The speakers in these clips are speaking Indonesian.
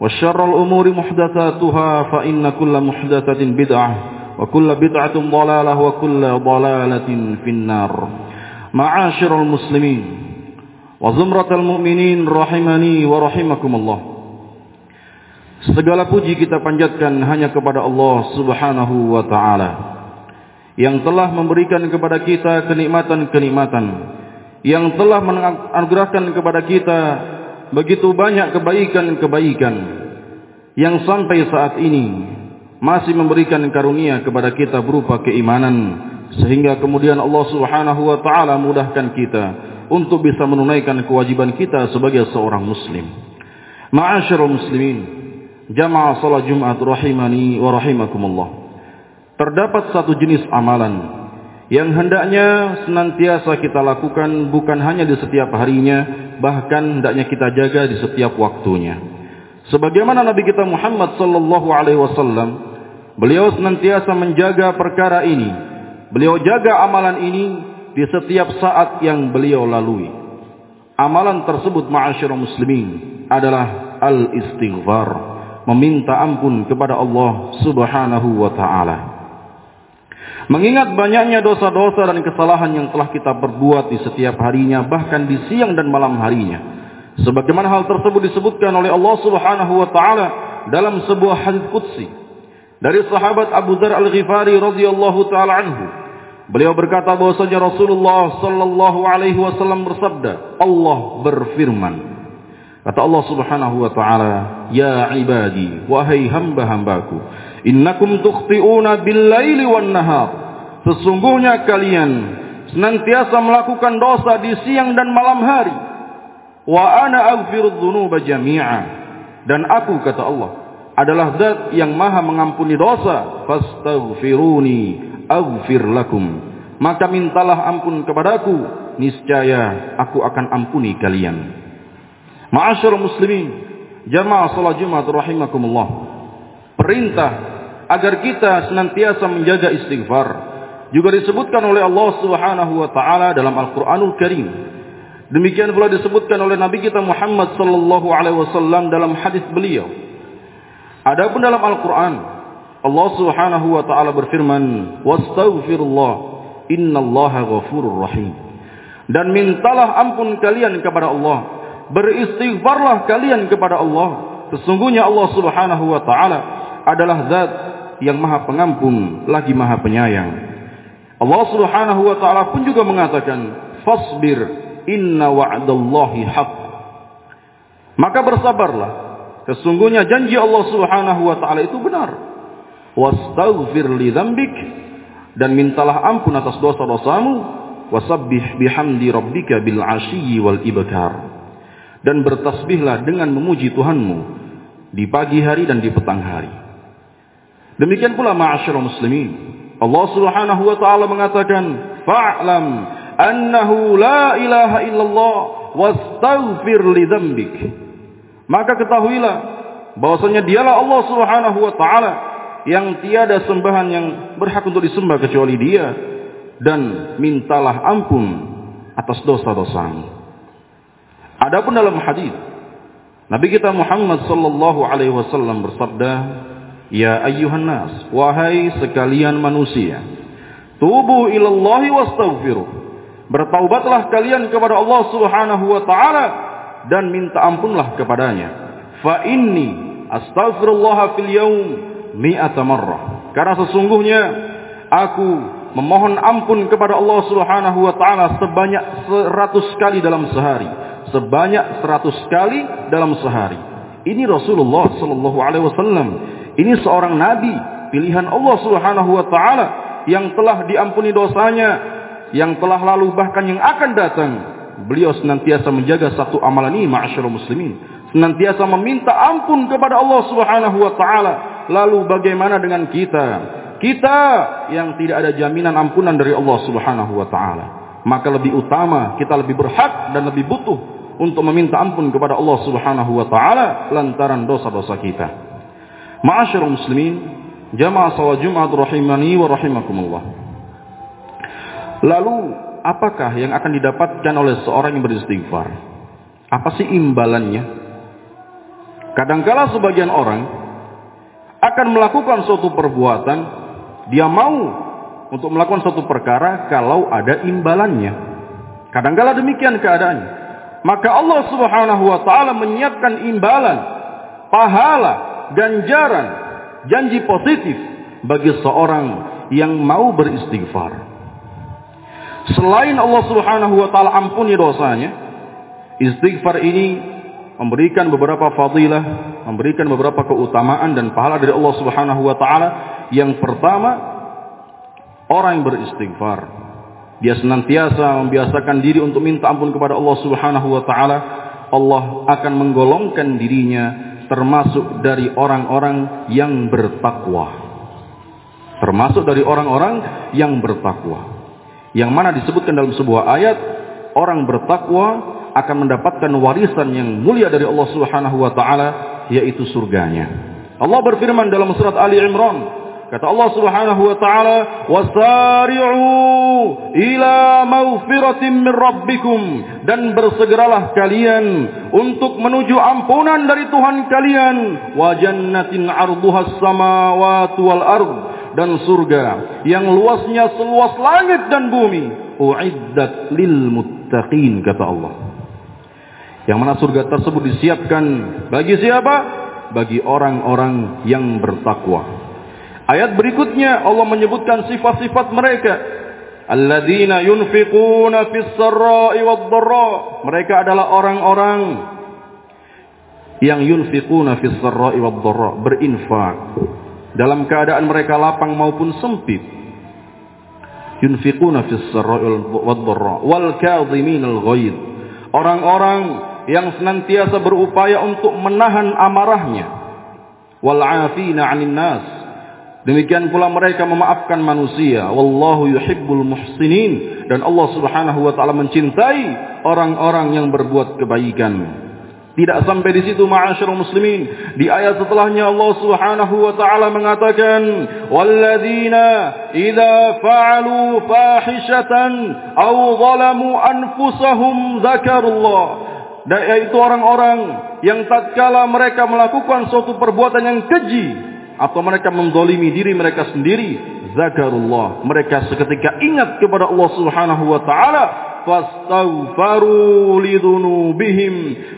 وشر الأمور محدثاتها فإن كل محدثة بدعة وكل بدعة ضلالة وكل ضلالة في النار معاشر المسلمين وزمرة المؤمنين رحمني ورحمكم الله Segala puji kita panjatkan hanya kepada Allah subhanahu wa ta'ala Yang telah memberikan kepada kita kenikmatan-kenikmatan Yang telah menganugerahkan kepada kita begitu banyak kebaikan-kebaikan Yang sampai saat ini masih memberikan karunia kepada kita berupa keimanan Sehingga kemudian Allah subhanahu wa ta'ala mudahkan kita Untuk bisa menunaikan kewajiban kita sebagai seorang muslim Ma'asyarul muslimin Jamaah salat Jumat rahimani wa rahimakumullah. Terdapat satu jenis amalan yang hendaknya senantiasa kita lakukan bukan hanya di setiap harinya, bahkan hendaknya kita jaga di setiap waktunya. Sebagaimana Nabi kita Muhammad sallallahu alaihi wasallam, beliau senantiasa menjaga perkara ini. Beliau jaga amalan ini di setiap saat yang beliau lalui. Amalan tersebut ma'asyiral muslimin adalah al-istighfar meminta ampun kepada Allah Subhanahu wa taala. Mengingat banyaknya dosa-dosa dan kesalahan yang telah kita perbuat di setiap harinya bahkan di siang dan malam harinya. Sebagaimana hal tersebut disebutkan oleh Allah Subhanahu wa taala dalam sebuah hadis qudsi dari sahabat Abu Dzar Al-Ghifari radhiyallahu taala anhu. Beliau berkata bahwasanya Rasulullah sallallahu alaihi wasallam bersabda, Allah berfirman, Kata Allah Subhanahu wa taala, "Ya ibadi, wahai hamba-hambaku, innakum tukhti'una bil-laili wan-nahar." Sesungguhnya kalian senantiasa melakukan dosa di siang dan malam hari. Wa ana aghfirudz dzunuba jami'a. Dan aku kata Allah adalah zat yang maha mengampuni dosa. Fastaghfiruni aghfir lakum. Maka mintalah ampun kepadaku, niscaya aku akan ampuni kalian. Ma'asyar muslimin, jamaah salat Jumat rahimakumullah. Perintah agar kita senantiasa menjaga istighfar juga disebutkan oleh Allah Subhanahu wa taala dalam Al-Qur'anul Karim. Demikian pula disebutkan oleh Nabi kita Muhammad sallallahu alaihi wasallam dalam hadis beliau. Adapun dalam Al-Qur'an, Allah Subhanahu wa taala berfirman, "Wastaghfirullah, innallaha ghafurur rahim." Dan mintalah ampun kalian kepada Allah beristighfarlah kalian kepada Allah. Sesungguhnya Allah Subhanahu wa taala adalah zat yang Maha Pengampun lagi Maha Penyayang. Allah Subhanahu wa taala pun juga mengatakan, "Fasbir inna wa'dallahi haq." Maka bersabarlah. Sesungguhnya janji Allah Subhanahu wa taala itu benar. Wastaghfir li dzambik dan mintalah ampun atas dosa-dosamu wasabbih bihamdi rabbika bil 'ashyi wal ibkar dan bertasbihlah dengan memuji Tuhanmu di pagi hari dan di petang hari. Demikian pula ma'asyiral muslimin. Allah Subhanahu wa taala mengatakan, "Fa'lam annahu la ilaha illallah wastaghfir li dzambik." Maka ketahuilah bahwasanya dialah Allah Subhanahu wa taala yang tiada sembahan yang berhak untuk disembah kecuali Dia dan mintalah ampun atas dosa-dosamu. Adapun dalam hadis Nabi kita Muhammad sallallahu alaihi wasallam bersabda, "Ya ayyuhan nas, wahai sekalian manusia, tubu ilallahi wastaghfiru." Bertaubatlah kalian kepada Allah Subhanahu wa taala dan minta ampunlah kepadanya. Fa inni astaghfirullah fil yaum mi'ata marrah. Karena sesungguhnya aku memohon ampun kepada Allah Subhanahu wa taala sebanyak 100 kali dalam sehari sebanyak 100 kali dalam sehari. Ini Rasulullah sallallahu alaihi wasallam. Ini seorang nabi pilihan Allah Subhanahu wa taala yang telah diampuni dosanya, yang telah lalu bahkan yang akan datang. Beliau senantiasa menjaga satu amalan ini ma'asyiral muslimin. Senantiasa meminta ampun kepada Allah Subhanahu wa taala. Lalu bagaimana dengan kita? Kita yang tidak ada jaminan ampunan dari Allah Subhanahu wa taala. Maka lebih utama, kita lebih berhak dan lebih butuh untuk meminta ampun kepada Allah Subhanahu wa taala lantaran dosa-dosa kita. Ma'asyiral muslimin, jamaah salat Jumat rahimani wa rahimakumullah. Lalu, apakah yang akan didapatkan oleh seorang yang beristighfar? Apa sih imbalannya? Kadangkala sebagian orang akan melakukan suatu perbuatan, dia mau untuk melakukan suatu perkara kalau ada imbalannya. Kadangkala demikian keadaannya. Maka Allah Subhanahu wa taala menyiapkan imbalan, pahala, ganjaran, janji positif bagi seorang yang mau beristighfar. Selain Allah Subhanahu wa taala ampuni dosanya, istighfar ini memberikan beberapa fadilah, memberikan beberapa keutamaan dan pahala dari Allah Subhanahu wa taala. Yang pertama, orang yang beristighfar dia senantiasa membiasakan diri untuk minta ampun kepada Allah Subhanahu wa taala, Allah akan menggolongkan dirinya termasuk dari orang-orang yang bertakwa. Termasuk dari orang-orang yang bertakwa. Yang mana disebutkan dalam sebuah ayat, orang bertakwa akan mendapatkan warisan yang mulia dari Allah Subhanahu wa taala yaitu surganya. Allah berfirman dalam surat Ali Imran Kata Allah Subhanahu wa taala, "Wasari'u ila maghfiratin min rabbikum" dan bersegeralah kalian untuk menuju ampunan dari Tuhan kalian, wa jannatin 'arduhas samawati wal ard dan surga yang luasnya seluas langit dan bumi, uiddat lil muttaqin kata Allah. Yang mana surga tersebut disiapkan bagi siapa? Bagi orang-orang yang bertakwa. Ayat berikutnya Allah menyebutkan sifat-sifat mereka. Alladzina yunfiquna fis sarra'i wad dharra. Mereka adalah orang-orang yang yunfiquna fis sarra'i wad dharra, berinfak dalam keadaan mereka lapang maupun sempit. Yunfiquna fis sarra'i wad dharra wal kadhiminal ghaid. Orang-orang yang senantiasa berupaya untuk menahan amarahnya. Wal 'afina 'anil nas Demikian pula mereka memaafkan manusia. Wallahu yuhibbul muhsinin. Dan Allah subhanahu wa ta'ala mencintai orang-orang yang berbuat kebaikan. Tidak sampai di situ ma'asyarul muslimin. Di ayat setelahnya Allah subhanahu wa ta'ala mengatakan. Walladina idha fa'alu fahishatan. Au zalamu anfusahum zakarullah. Dan yaitu orang-orang yang tatkala mereka melakukan suatu perbuatan yang keji atau mereka mendolimi diri mereka sendiri? Zakarullah. Mereka seketika ingat kepada Allah Subhanahu wa taala fastaghfaru lidunubihim.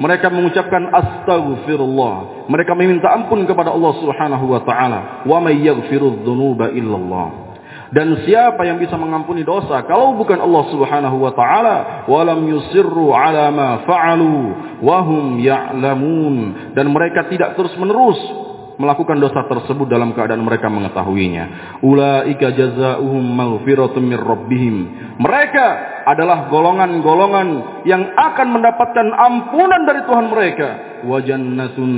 Mereka mengucapkan astaghfirullah. Mereka meminta ampun kepada Allah Subhanahu wa taala wa may yaghfirudz dzunuba illallah. Dan siapa yang bisa mengampuni dosa kalau bukan Allah Subhanahu wa taala? Walam yusirru ala ma fa'alu wa hum ya'lamun. Dan mereka tidak terus-menerus melakukan dosa tersebut dalam keadaan mereka mengetahuinya. Ulaika jazaohum maghfiratun mir rabbihim. Mereka adalah golongan-golongan yang akan mendapatkan ampunan dari Tuhan mereka. Wa jannatun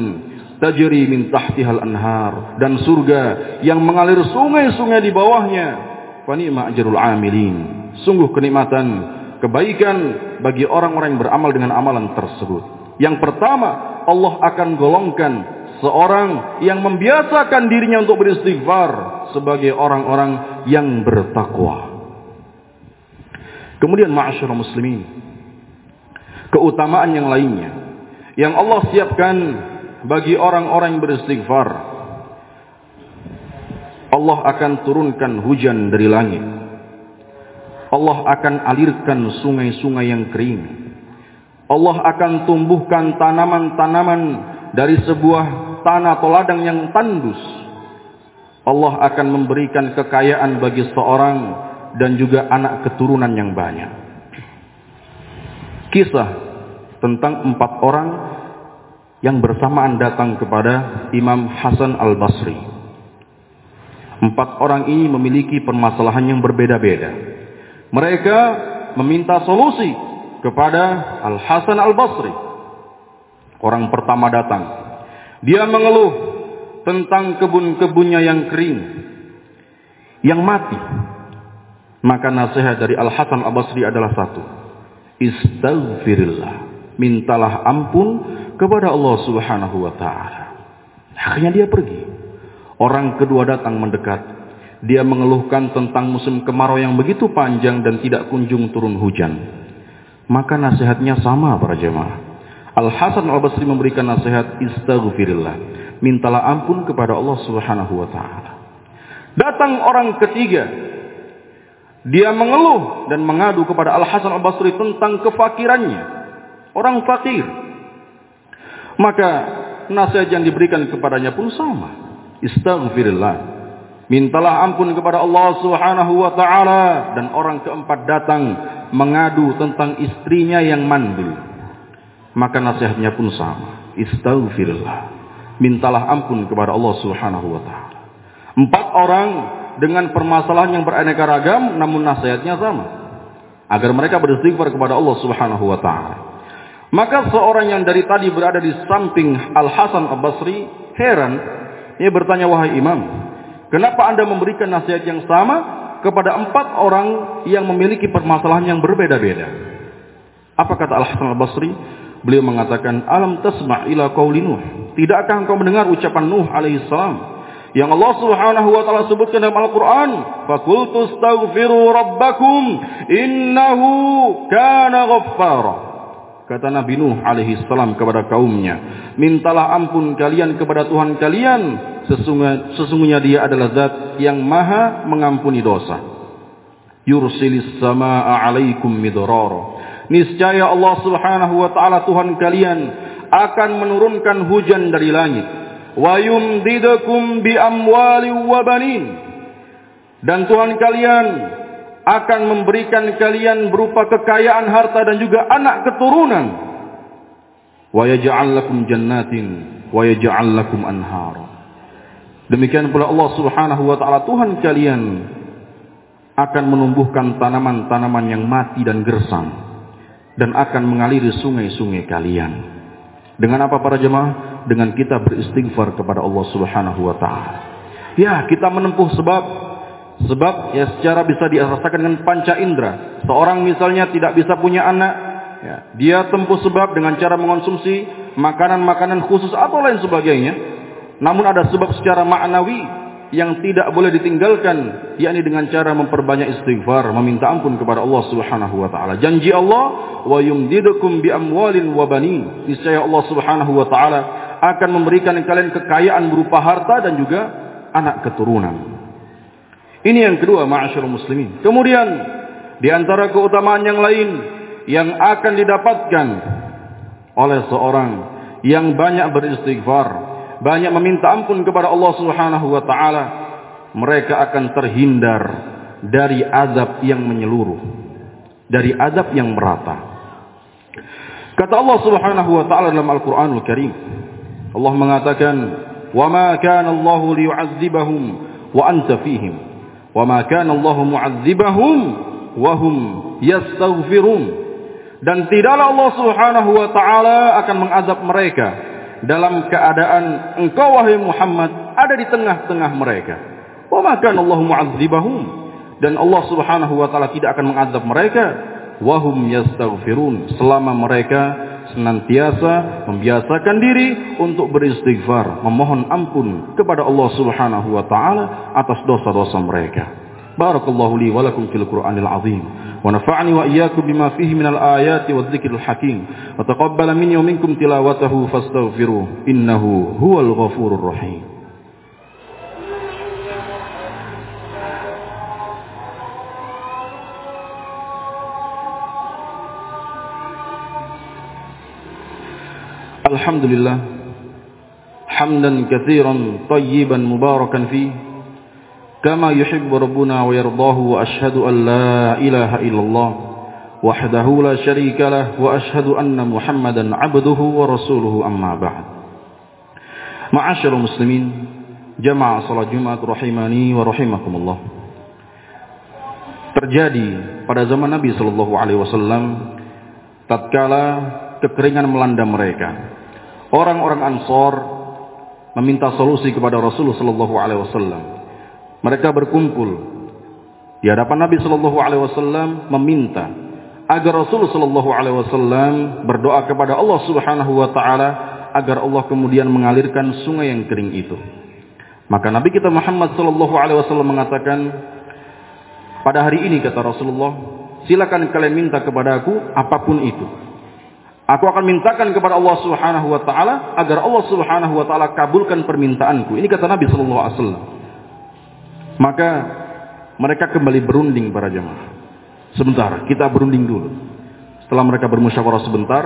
tajri min tahtihal anhar dan surga yang mengalir sungai-sungai di bawahnya. Fa ajrul amilin. Sungguh kenikmatan kebaikan bagi orang-orang yang beramal dengan amalan tersebut. Yang pertama, Allah akan golongkan seorang yang membiasakan dirinya untuk beristighfar sebagai orang-orang yang bertakwa. Kemudian ma'asyurah muslimin. Keutamaan yang lainnya. Yang Allah siapkan bagi orang-orang yang beristighfar. Allah akan turunkan hujan dari langit. Allah akan alirkan sungai-sungai yang kering. Allah akan tumbuhkan tanaman-tanaman dari sebuah tanah atau ladang yang tandus. Allah akan memberikan kekayaan bagi seorang dan juga anak keturunan yang banyak. Kisah tentang empat orang yang bersamaan datang kepada Imam Hasan al-Basri. Empat orang ini memiliki permasalahan yang berbeda-beda. Mereka meminta solusi kepada Al-Hasan al-Basri. Orang pertama datang. Dia mengeluh tentang kebun-kebunnya yang kering. Yang mati maka nasihat dari Al-Hasan Al-Basri adalah satu. Istaghfirillah. Mintalah ampun kepada Allah Subhanahu wa taala. Akhirnya dia pergi. Orang kedua datang mendekat. Dia mengeluhkan tentang musim kemarau yang begitu panjang dan tidak kunjung turun hujan. Maka nasihatnya sama para jemaah. Al-Hasan Al-Basri memberikan nasihat istaghfirillah. Mintalah ampun kepada Allah Subhanahu wa taala. Datang orang ketiga dia mengeluh dan mengadu kepada Al-Hasan Al-Basri tentang kefakirannya. Orang fakir. Maka nasihat yang diberikan kepadanya pun sama. Istaghfirillah. Mintalah ampun kepada Allah Subhanahu wa taala dan orang keempat datang mengadu tentang istrinya yang mandul. Maka nasihatnya pun sama. Istaghfirillah. Mintalah ampun kepada Allah Subhanahu wa taala. Empat orang dengan permasalahan yang beraneka ragam namun nasihatnya sama agar mereka beristighfar kepada Allah Subhanahu wa taala. Maka seorang yang dari tadi berada di samping Al Hasan Al Basri heran, ia bertanya wahai imam, kenapa anda memberikan nasihat yang sama kepada empat orang yang memiliki permasalahan yang berbeda-beda? Apa kata Al Hasan Al Basri? Beliau mengatakan, alam tasma' ila qauli Nuh. Tidakkah engkau mendengar ucapan Nuh alaihi salam? yang Allah Subhanahu wa taala sebutkan dalam Al-Qur'an, "Faqultu astaghfiru rabbakum innahu kana ghaffara." Kata Nabi Nuh alaihi salam kepada kaumnya, "Mintalah ampun kalian kepada Tuhan kalian, sesungguhnya, sesungguhnya Dia adalah Zat yang Maha mengampuni dosa." Yursilis samaa 'alaikum midrara. Niscaya Allah Subhanahu wa taala Tuhan kalian akan menurunkan hujan dari langit. Wa yumdidukum bi amwali wa banin. Dan Tuhan kalian akan memberikan kalian berupa kekayaan harta dan juga anak keturunan. Wa yaj'al lakum jannatin wa yaj'al lakum anhar. Demikian pula Allah Subhanahu wa taala Tuhan kalian akan menumbuhkan tanaman-tanaman yang mati dan gersang dan akan mengaliri sungai-sungai kalian dengan apa para jemaah dengan kita beristighfar kepada Allah Subhanahu wa taala. Ya, kita menempuh sebab sebab ya secara bisa dirasakan dengan panca indera. Seorang misalnya tidak bisa punya anak, ya, dia tempuh sebab dengan cara mengonsumsi makanan-makanan khusus atau lain sebagainya. Namun ada sebab secara maknawi yang tidak boleh ditinggalkan yakni dengan cara memperbanyak istighfar meminta ampun kepada Allah Subhanahu wa taala janji Allah wa yumdidukum bi amwalin wa banin niscaya Allah Subhanahu wa taala akan memberikan kalian kekayaan berupa harta dan juga anak keturunan. Ini yang kedua, ma'asyarul muslimin. Kemudian, di antara keutamaan yang lain yang akan didapatkan oleh seorang yang banyak beristighfar, banyak meminta ampun kepada Allah Subhanahu wa taala, mereka akan terhindar dari azab yang menyeluruh, dari azab yang merata. Kata Allah Subhanahu wa taala dalam Al-Qur'anul Karim, Allah mengatakan, "Wa ma kana Allah liyu'adzibahum wa anta fihim, wa ma kana Allah mu'adzibahum wa hum yastaghfirun." Dan tidaklah Allah Subhanahu wa taala akan mengazab mereka dalam keadaan engkau wahai Muhammad ada di tengah-tengah mereka. Wa ma kana Allah mu'adzibahum dan Allah Subhanahu wa taala tidak akan mengazab mereka wahum yastaghfirun selama mereka senantiasa membiasakan diri untuk beristighfar, memohon ampun kepada Allah Subhanahu wa taala atas dosa-dosa mereka. بارك الله لي ولكم في القرآن العظيم. ونفعني وإياكم بما فيه من الآيات والذكر الحكيم. وتقبل مني ومنكم تلاوته فاستغفروه. إنه هو الغفور الرحيم. الحمد لله. حمدا كثيرا طيبا مباركا فيه. كما يحب ربنا ويرضاه وأشهد أن لا إله إلا الله وحده لا شريك له وأشهد أن محمدا عبده ورسوله أما بعد. معاشر المسلمين جمع صلاة جمعة رحمني ورحمكم الله. terjadi pada zaman Nabi Shallallahu Alaihi Wasallam tatkala kekeringan melanda mereka. Orang-orang Ansor meminta solusi kepada Rasulullah Shallallahu Alaihi Wasallam. Mereka berkumpul di hadapan Nabi Sallallahu Alaihi Wasallam meminta agar Rasulullah Sallallahu Alaihi Wasallam berdoa kepada Allah Subhanahu Wa Taala agar Allah kemudian mengalirkan sungai yang kering itu. Maka Nabi kita Muhammad Sallallahu Alaihi Wasallam mengatakan pada hari ini kata Rasulullah silakan kalian minta kepada aku apa pun itu Aku akan mintakan kepada Allah Subhanahu wa taala agar Allah Subhanahu wa taala kabulkan permintaanku. Ini kata Nabi sallallahu alaihi wasallam. Maka mereka kembali berunding para jemaah. Sebentar, kita berunding dulu. Setelah mereka bermusyawarah sebentar,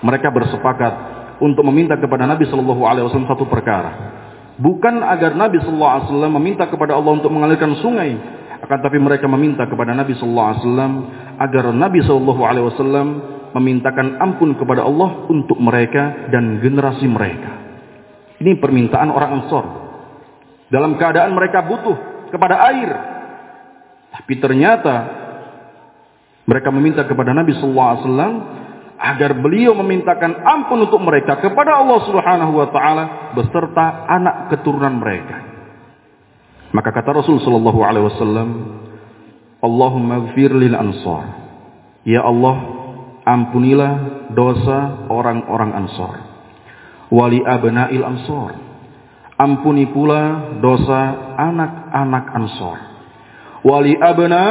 mereka bersepakat untuk meminta kepada Nabi sallallahu alaihi wasallam satu perkara. Bukan agar Nabi sallallahu alaihi wasallam meminta kepada Allah untuk mengalirkan sungai, akan tapi mereka meminta kepada Nabi sallallahu alaihi wasallam agar Nabi sallallahu alaihi wasallam memintakan ampun kepada Allah untuk mereka dan generasi mereka. Ini permintaan orang Ansor. Dalam keadaan mereka butuh kepada air. Tapi ternyata mereka meminta kepada Nabi sallallahu alaihi wasallam agar beliau memintakan ampun untuk mereka kepada Allah Subhanahu wa taala beserta anak keturunan mereka. Maka kata Rasul sallallahu alaihi wasallam, Allahumma ighfir lil ansar. Ya Allah, ampunilah dosa orang-orang Ansor. Wali abna'il Ansor. Ampuni pula dosa anak-anak Ansor. Wali abna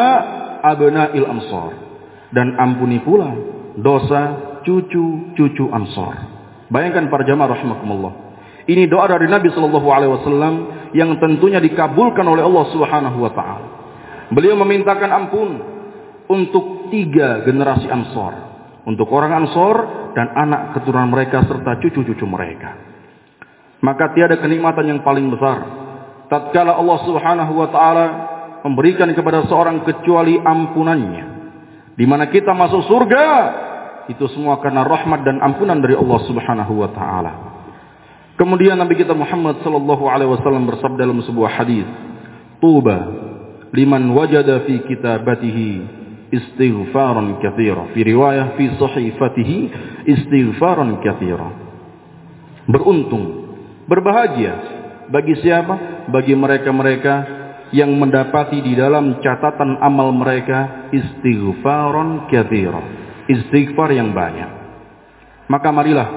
abna'il Ansor. Dan ampuni pula dosa cucu-cucu Ansor. Bayangkan para jamaah rahimakumullah. Ini doa dari Nabi Shallallahu Alaihi Wasallam yang tentunya dikabulkan oleh Allah Subhanahu Wa Taala. Beliau memintakan ampun untuk tiga generasi Ansor untuk orang Ansor dan anak keturunan mereka serta cucu-cucu mereka. Maka tiada kenikmatan yang paling besar tatkala Allah Subhanahu wa taala memberikan kepada seorang kecuali ampunannya. Di mana kita masuk surga itu semua karena rahmat dan ampunan dari Allah Subhanahu wa taala. Kemudian Nabi kita Muhammad sallallahu alaihi wasallam bersabda dalam sebuah hadis, "Tuba liman wajada fi kitabatihi istighfaran kathira. Fi riwayah fi sahifatihi istighfaran kathira. Beruntung, berbahagia bagi siapa? Bagi mereka-mereka yang mendapati di dalam catatan amal mereka istighfaran kathira. Istighfar yang banyak. Maka marilah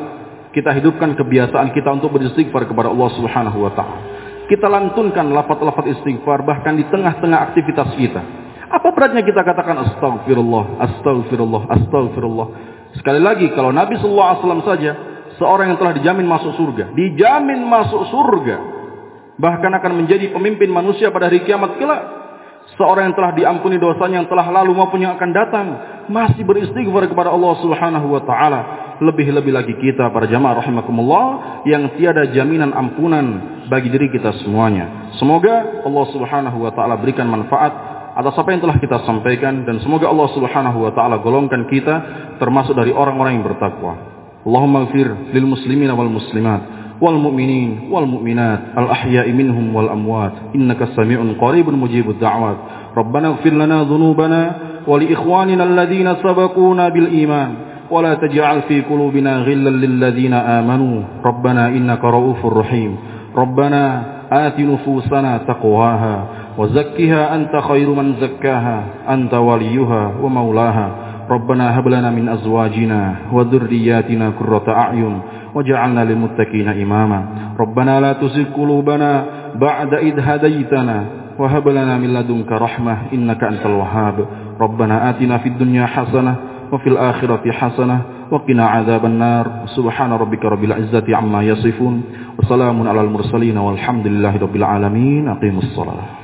kita hidupkan kebiasaan kita untuk beristighfar kepada Allah Subhanahu wa taala. Kita lantunkan lafaz-lafaz istighfar bahkan di tengah-tengah aktivitas kita apa beratnya kita katakan astagfirullah, astagfirullah, astagfirullah. Sekali lagi kalau Nabi sallallahu alaihi wasallam saja seorang yang telah dijamin masuk surga, dijamin masuk surga, bahkan akan menjadi pemimpin manusia pada hari kiamat kelak. Seorang yang telah diampuni dosanya yang telah lalu maupun yang akan datang masih beristighfar kepada Allah Subhanahu wa taala. Lebih-lebih lagi kita para jamaah rahimakumullah yang tiada jaminan ampunan bagi diri kita semuanya. Semoga Allah Subhanahu wa taala berikan manfaat atas apa yang telah kita sampaikan dan semoga Allah Subhanahu wa taala golongkan kita termasuk dari orang-orang yang bertakwa. Allahumma ighfir lil muslimin wal muslimat والمؤمنين والمؤمنات الأحياء منهم والأموات. إنك سميع قريب مجيب الدعوات. ربنا اغفر لنا ذنوبنا ولإخواننا الذين سبقونا بالإيمان. ولا تجعل في قلوبنا غلا للذين آمنوا. ربنا إنك رؤوف رحيم. ربنا آت نفوسنا تقواها وزكها أنت خير من زكاها. أنت وليها ومولاها. ربنا هب لنا من أزواجنا وذرياتنا كرة أعين. وجعلنا للمتقين إماما. ربنا لا تزغ قلوبنا بعد إذ هديتنا. وهب لنا من لدنك رحمة إنك أنت الوهاب. ربنا آتنا في الدنيا حسنة وفي الآخرة حسنة وقنا عذاب النار. سبحان ربك رب العزة عما يصفون. وسلام على المرسلين والحمد لله رب العالمين. أقيموا الصلاة.